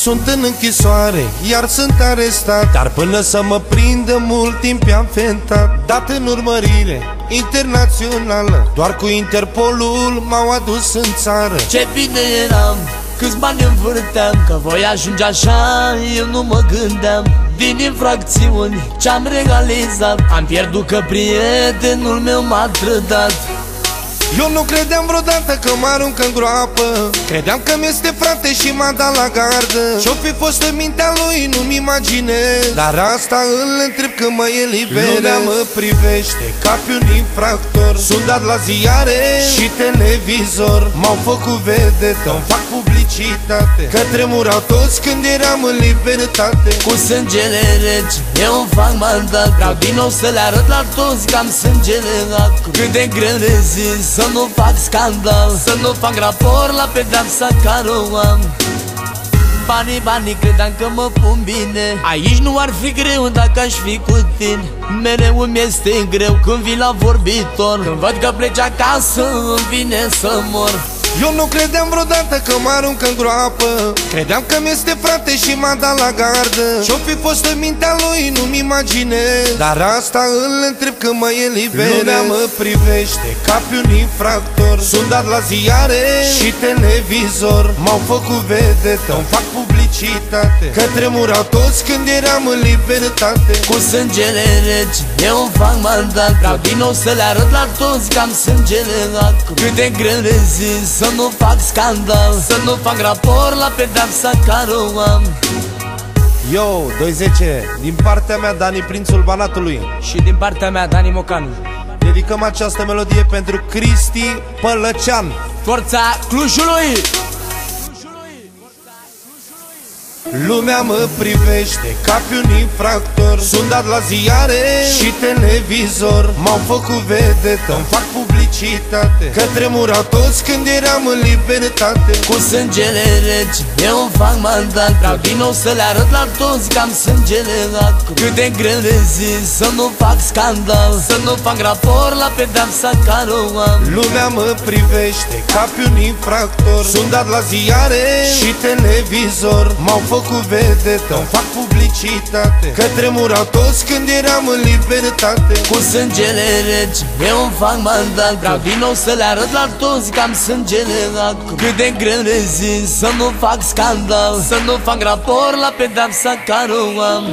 Sunt în închisoare, iar sunt arestat. Dar până să mă prindă mult timp am fentat. Dat în urmărire internațională Doar cu Interpolul m-au adus în țară. Ce bine eram Câți bani învârteam Că voi ajunge așa Eu nu mă gândeam. Din infracțiuni ce-am regalizat Am pierdut că prietenul meu m-a trădat eu nu credeam vreodată că mă arunc în groapă. Credeam că mi-este frate și m-a dat la gardă. Și-o fi fost în mintea lui, nu-mi imaginez. Dar asta îl întreb că mă eliberez. Lumea mă privește ca pe un infractor. Sunt dat la ziare și televizor. M-au făcut vedetă, îmi fac publicitate. Că tremurau toți când eram în libertate. Cu sângele reci, eu îmi fac mandat. Vreau din nou să le arăt la toți că am sângele acru Cât de greu rezist să nu fac scandal Să nu fac raport la pedeapsa care o am Banii, banii, credeam că mă pun bine. Aici nu ar fi greu dacă aș fi cu tine Mereu îmi este greu când vin la vorbitor. Când văd că pleci acasă îmi vine să mor eu nu credeam vreodată că mă arunc în groapă. Credeam că mi-este frate și m-a dat la gardă. Și-o fi fost în mintea lui, nu-mi imaginez. Dar asta îl întreb că mă eliberez. Lumea mă privește ca pe un infractor. Sunt dat la ziare și televizor. M-au făcut vedetă, îmi fac publicitate Că tremurau toți când eram în libertate. Cu sângele reci, eu îmi fac mandat. Vreau din nou să le arăt la toți că am sângele acru Cât de greu rezist să nu fac scandal. Să nu fac raport la pedapsa care o am Yo, 210, din partea mea Dani Prințul Banatului. Și din partea mea Dani Mocanu. Dedicăm această melodie pentru Cristi Pălăcean. Forța Clujului! Lumea mă privește ca pe un infractor. Sunt dat la ziare și televizor. M-au făcut vedetă, îmi fac publicitate Că tremurau toți când eram în libertate. Cu sângele reci, eu îmi fac mandat. Vreau din nou să le arăt la toți că am sângele acru Cât de greu rezist să nu fac scandal. Să nu fac raport la pedapsa care o am Lumea mă privește ca pe un infractor. Sunt dat la ziare și televizor. M-au făcut vedetă, îmi fac publicitate. Că tremurau toți când eram în libertate. Cu sângele reci, eu îmi fac mandat Vreau din nou să le arăt la toți că am sângele acru Cât de greu rezist să nu fac scandal Să nu fac raport la pedapsa care o am